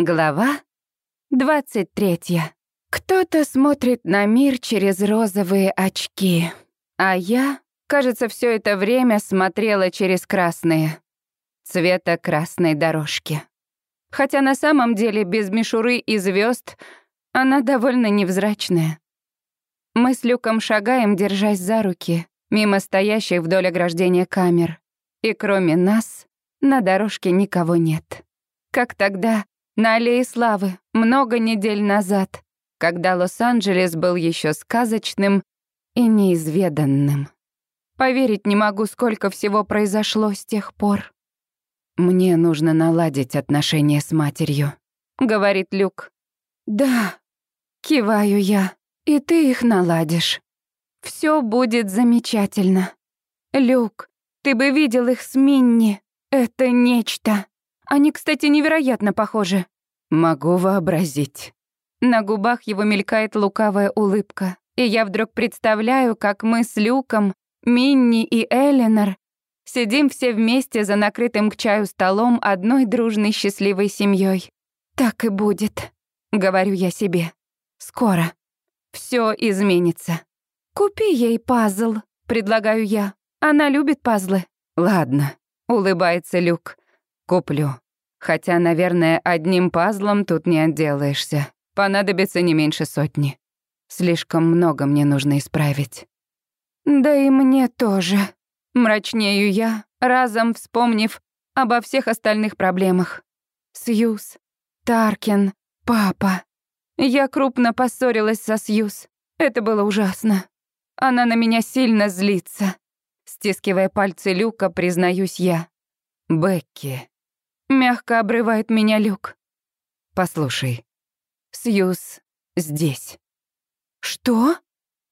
Глава 23. Кто-то смотрит на мир через розовые очки, а я, кажется, все это время смотрела через красные. Цвета красной дорожки. Хотя на самом деле без мишуры и звезд она довольно невзрачная. Мы с Люком шагаем, держась за руки, мимо стоящих вдоль ограждения камер. И кроме нас на дорожке никого нет. Как тогда, на Аллее Славы, много недель назад, когда Лос-Анджелес был еще сказочным и неизведанным. Поверить не могу, сколько всего произошло с тех пор. «Мне нужно наладить отношения с матерью», — говорит Люк. «Да», — киваю я, — «и ты их наладишь. Все будет замечательно. Люк, ты бы видел их с Минни. Это нечто». Они, кстати, невероятно похожи. Могу вообразить. На губах его мелькает лукавая улыбка, и я вдруг представляю, как мы с Люком, Минни и Эленор сидим все вместе за накрытым к чаю столом одной дружной счастливой семьей. Так и будет, говорю я себе. Скоро. Все изменится. Купи ей пазл, предлагаю я. Она любит пазлы. Ладно, улыбается Люк. Куплю. Хотя, наверное, одним пазлом тут не отделаешься. Понадобится не меньше сотни. Слишком много мне нужно исправить. Да и мне тоже. Мрачнею я, разом вспомнив обо всех остальных проблемах. Сьюз, Таркин, папа. Я крупно поссорилась со Сьюз. Это было ужасно. Она на меня сильно злится. Стискивая пальцы Люка, признаюсь я. «Бекки, Мягко обрывает меня Люк. Послушай, Сьюз здесь. Что?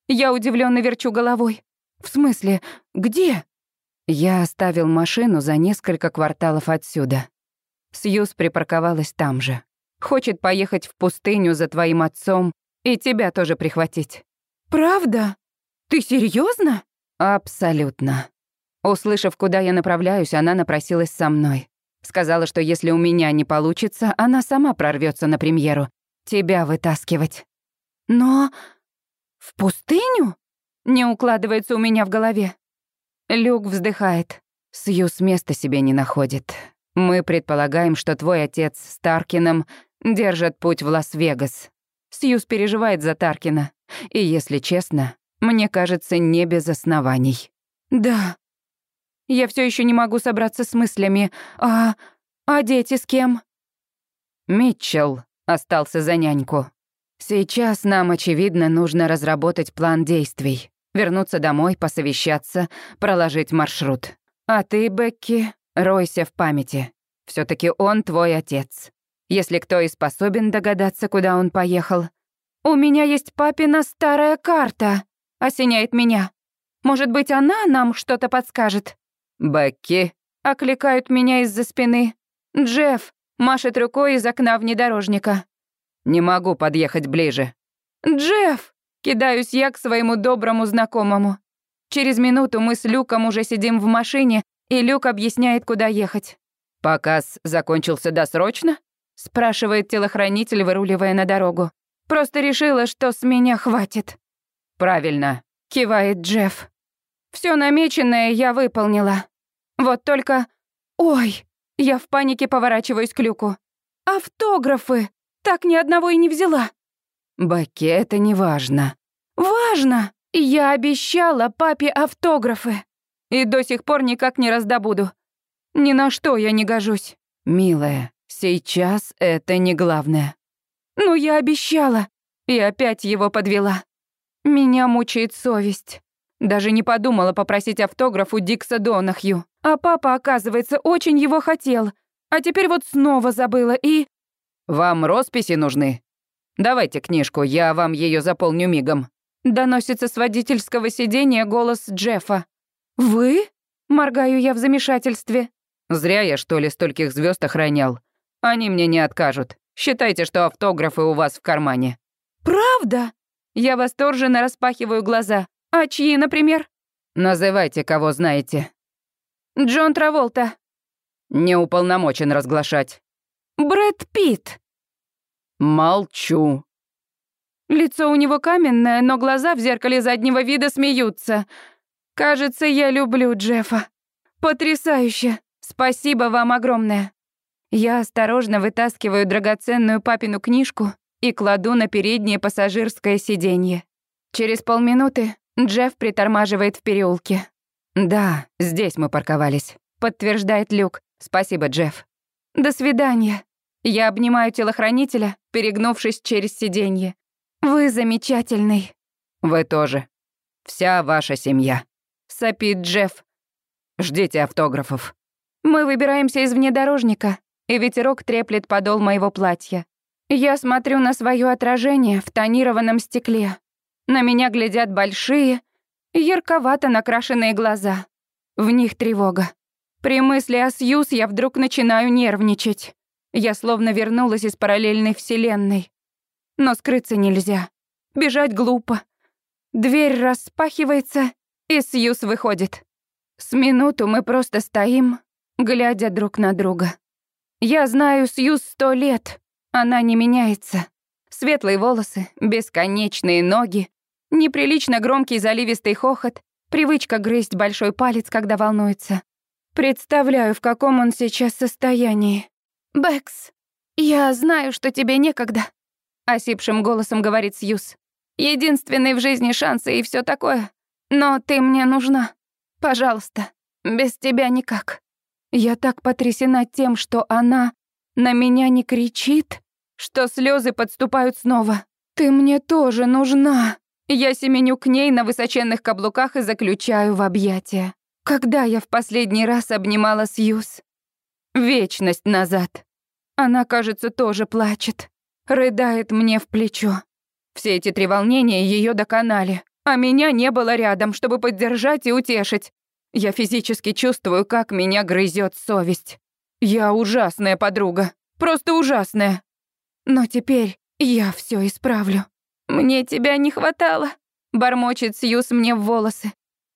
Я удивленно верчу головой. В смысле, где? Я оставил машину за несколько кварталов отсюда. Сьюз припарковалась там же. Хочет поехать в пустыню за твоим отцом и тебя тоже прихватить. Правда? Ты серьезно? Абсолютно. Услышав, куда я направляюсь, она напросилась со мной. Сказала, что если у меня не получится, она сама прорвется на премьеру. Тебя вытаскивать. Но... В пустыню? Не укладывается у меня в голове. Люк вздыхает. Сьюз места себе не находит. Мы предполагаем, что твой отец с Таркином держит путь в Лас-Вегас. Сьюз переживает за Таркина. И, если честно, мне кажется, не без оснований. Да, я все еще не могу собраться с мыслями. А... а дети с кем?» Митчелл остался за няньку. Сейчас нам, очевидно, нужно разработать план действий. Вернуться домой, посовещаться, проложить маршрут. А ты, Бекки, ройся в памяти. все таки он твой отец. Если кто и способен догадаться, куда он поехал. «У меня есть папина старая карта», — осеняет меня. «Может быть, она нам что-то подскажет?» «Бекки!» — окликают меня из-за спины. «Джефф!» — машет рукой из окна внедорожника. «Не могу подъехать ближе». «Джефф!» — кидаюсь я к своему доброму знакомому. Через минуту мы с Люком уже сидим в машине, и Люк объясняет, куда ехать. «Показ закончился досрочно?» — спрашивает телохранитель, выруливая на дорогу. «Просто решила, что с меня хватит». «Правильно», — кивает Джефф. Все намеченное я выполнила. Вот только... Ой, я в панике поворачиваюсь к люку. Автографы! Так ни одного и не взяла. Бекки, это не важно. Важно! Я обещала папе автографы. И до сих пор никак не раздобуду. Ни на что я не гожусь. Милая, сейчас это не главное. Ну, я обещала. И опять его подвела. Меня мучает совесть. Даже не подумала попросить автограф у Дикса Донахью. А папа, оказывается, очень его хотел. А теперь вот снова забыла и... «Вам росписи нужны? Давайте книжку, я вам ее заполню мигом». Доносится с водительского сиденья голос Джеффа. «Вы?» — моргаю я в замешательстве. «Зря я, что ли, стольких звезд охранял. Они мне не откажут. Считайте, что автографы у вас в кармане». «Правда?» Я восторженно распахиваю глаза. «А чьи, например?» «Называйте, кого знаете». «Джон Траволта». «Не уполномочен разглашать». «Брэд Питт». Молчу. Лицо у него каменное, но глаза в зеркале заднего вида смеются. Кажется, я люблю Джеффа. Потрясающе. Спасибо вам огромное. Я осторожно вытаскиваю драгоценную папину книжку и кладу на переднее пассажирское сиденье. Через полминуты Джефф притормаживает в переулке. «Да, здесь мы парковались», — подтверждает Люк. «Спасибо, Джефф». «До свидания». Я обнимаю телохранителя, перегнувшись через сиденье. «Вы замечательный». «Вы тоже. Вся ваша семья», — сопит Джефф. «Ждите автографов». Мы выбираемся из внедорожника, и ветерок треплет подол моего платья. Я смотрю на свое отражение в тонированном стекле. На меня глядят большие, ярковато накрашенные глаза. В них тревога. При мысли о Сьюз я вдруг начинаю нервничать. Я словно вернулась из параллельной вселенной. Но скрыться нельзя. Бежать глупо. Дверь распахивается, и Сьюз выходит. С минуту мы просто стоим, глядя друг на друга. Я знаю Сьюз сто лет. Она не меняется. Светлые волосы, бесконечные ноги, неприлично громкий заливистый хохот, привычка грызть большой палец, когда волнуется. Представляю, в каком он сейчас состоянии. «Бэкс, я знаю, что тебе некогда», — осипшим голосом говорит Сьюз. «Единственный в жизни шанс и все такое. Но ты мне нужна. Пожалуйста, без тебя никак». Я так потрясена тем, что она на меня не кричит, что слезы подступают снова. «Ты мне тоже нужна!» Я семеню к ней на высоченных каблуках и заключаю в объятия. Когда я в последний раз обнимала Сьюз? Вечность назад. Она, кажется, тоже плачет. Рыдает мне в плечо. Все эти три волнения ее доконали, а меня не было рядом, чтобы поддержать и утешить. Я физически чувствую, как меня грызет совесть. Я ужасная подруга. Просто ужасная. Но теперь я все исправлю. Мне тебя не хватало, бормочет Сьюз мне в волосы.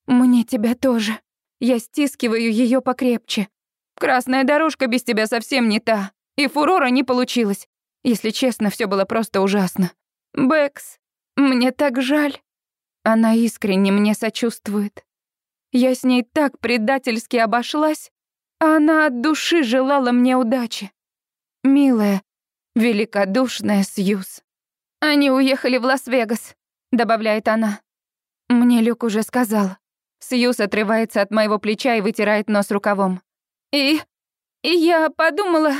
Мне тебя тоже. Я стискиваю ее покрепче. Красная дорожка без тебя совсем не та, и фурора не получилось. Если честно, все было просто ужасно. Бэкс, мне так жаль. Она искренне мне сочувствует. Я с ней так предательски обошлась, а она от души желала мне удачи. Милая, великодушная Сьюз. Они уехали в Лас-Вегас, добавляет она. Мне Люк уже сказал. Сьюз отрывается от моего плеча и вытирает нос рукавом. И... и я подумала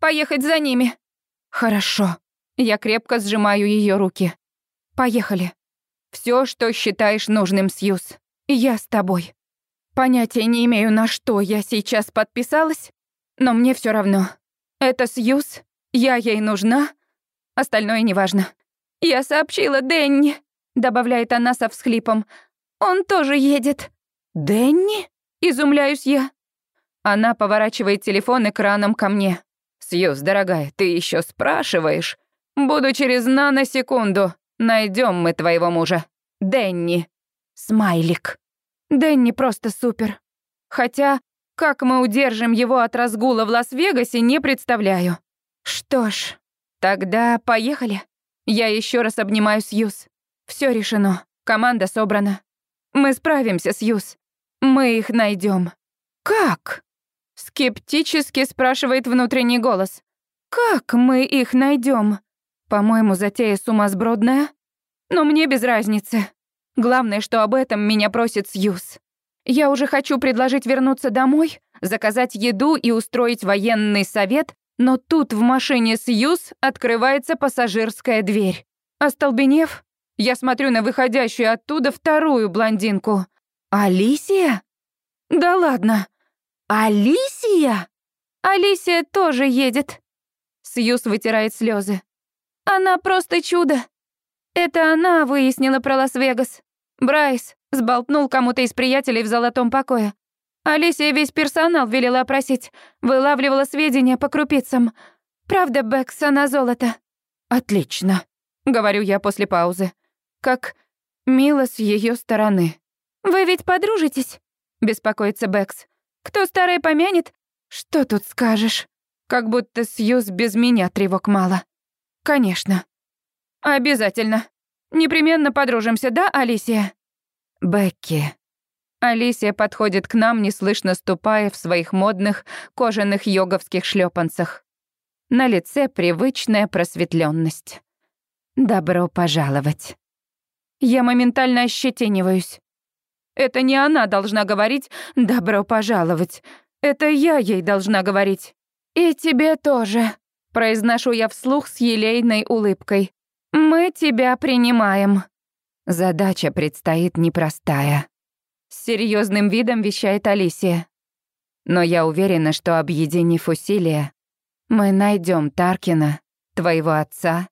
поехать за ними. Хорошо. Я крепко сжимаю ее руки. Поехали. Все, что считаешь нужным, Сьюз. Я с тобой. Понятия не имею, на что я сейчас подписалась, но мне все равно. Это Сьюз, я ей нужна, остальное неважно. Я сообщила Дэнни, добавляет она со всхлипом. Он тоже едет. Дэнни? Изумляюсь я. Она поворачивает телефон экраном ко мне. Сьюз, дорогая, ты еще спрашиваешь? Буду через наносекунду. Найдем мы твоего мужа. Дэнни. Смайлик. Дэнни просто супер. Хотя, как мы удержим его от разгула в Лас-Вегасе, не представляю. Что ж, тогда поехали. Я еще раз обнимаю Сьюз. Все решено. Команда собрана. Мы справимся, Сьюз. Мы их найдем. Как? Скептически спрашивает внутренний голос. Как мы их найдем? По-моему, затея сумасбродная. Но мне без разницы. Главное, что об этом меня просит Сьюз. Я уже хочу предложить вернуться домой, заказать еду и устроить военный совет, но тут в машине Сьюз открывается пассажирская дверь. Остолбенев, я смотрю на выходящую оттуда вторую блондинку. «Алисия?» «Да ладно. Алисия?» «Алисия тоже едет». Сьюз вытирает слезы. «Она просто чудо. Это она выяснила про Лас-Вегас. Брайс сболтнул кому-то из приятелей в золотом покое. Алисия весь персонал велела опросить, вылавливала сведения по крупицам. Правда, Бэкс, она золото. Отлично, говорю я после паузы. Как мило с ее стороны. Вы ведь подружитесь? Беспокоится Бэкс. Кто старое помянет? Что тут скажешь? Как будто Сьюз без меня тревог мало. Конечно. Обязательно. Непременно подружимся, да, Алисия? Бекки. Алисия подходит к нам, неслышно ступая в своих модных кожаных йоговских шлепанцах. На лице привычная просветленность. Добро пожаловать. Я моментально ощетиниваюсь. Это не она должна говорить «добро пожаловать». Это я ей должна говорить. «И тебе тоже», — произношу я вслух с елейной улыбкой. «Мы тебя принимаем». Задача предстоит непростая. С серьезным видом вещает Алисия. Но я уверена, что, объединив усилия, мы найдем Таркина, твоего отца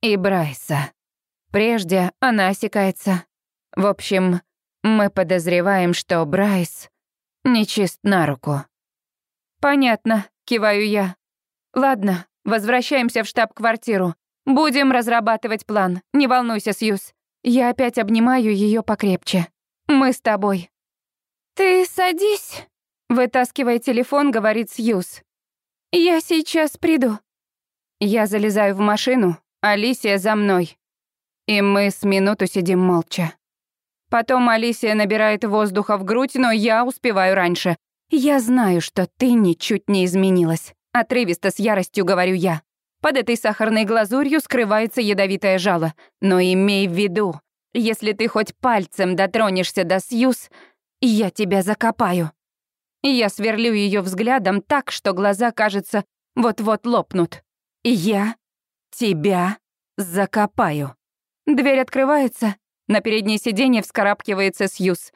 и Брайса. Прежде она осекается. В общем, мы подозреваем, что Брайс нечист на руку. Понятно, киваю я. Ладно, возвращаемся в штаб-квартиру. Будем разрабатывать план. Не волнуйся, Сьюз. Я опять обнимаю ее покрепче. Мы с тобой. Ты садись. Вытаскивая телефон, говорит Сьюз. Я сейчас приду. Я залезаю в машину, Алисия за мной. И мы с минуту сидим молча. Потом Алисия набирает воздуха в грудь, но я успеваю раньше. «Я знаю, что ты ничуть не изменилась», — отрывисто с яростью говорю я. Под этой сахарной глазурью скрывается ядовитое жало. Но имей в виду, если ты хоть пальцем дотронешься до Сьюз, я тебя закопаю. Я сверлю ее взглядом так, что глаза, кажется, вот-вот лопнут. Я тебя закопаю. Дверь открывается, на переднее сиденье вскарабкивается Сьюз.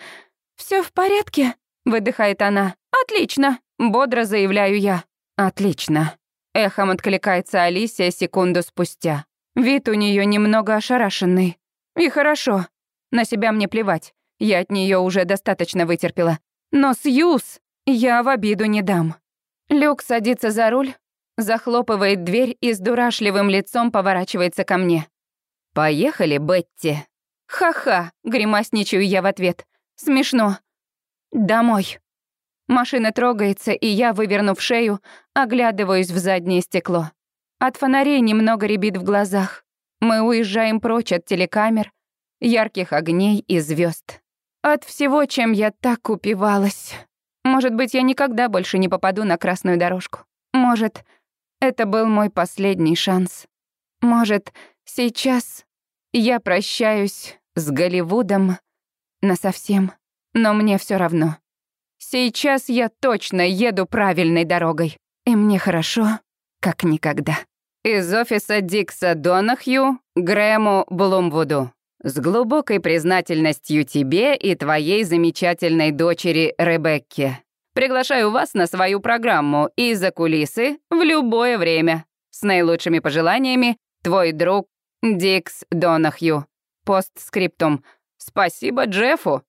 Все в порядке?» — выдыхает она. «Отлично!» — бодро заявляю я. «Отлично!» — эхом откликается Алисия секунду спустя. Вид у нее немного ошарашенный. И хорошо. На себя мне плевать. Я от нее уже достаточно вытерпела. Но Сьюз я в обиду не дам. Люк садится за руль, захлопывает дверь и с дурашливым лицом поворачивается ко мне. «Поехали, Бетти». «Ха-ха», — гримасничаю я в ответ. «Смешно». «Домой». Машина трогается, и я, вывернув шею, оглядываюсь в заднее стекло. От фонарей немного рябит в глазах. Мы уезжаем прочь от телекамер, ярких огней и звезд. От всего, чем я так упивалась. Может быть, я никогда больше не попаду на красную дорожку. Может, это был мой последний шанс. Может, сейчас я прощаюсь с Голливудом насовсем, но мне все равно. Сейчас я точно еду правильной дорогой, и мне хорошо, как никогда. Из офиса Дикса Донахью Грэму Блумвуду. С глубокой признательностью тебе и твоей замечательной дочери Ребекке. Приглашаю вас на свою программу и за кулисы в любое время. С наилучшими пожеланиями, твой друг Дикс Донахью. Постскриптум. Спасибо Джеффу.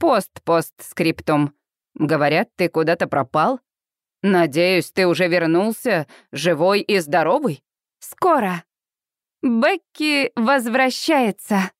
Пост-постскриптум. Говорят, ты куда-то пропал? Надеюсь, ты уже вернулся, живой и здоровый? Скоро. Бекки возвращается.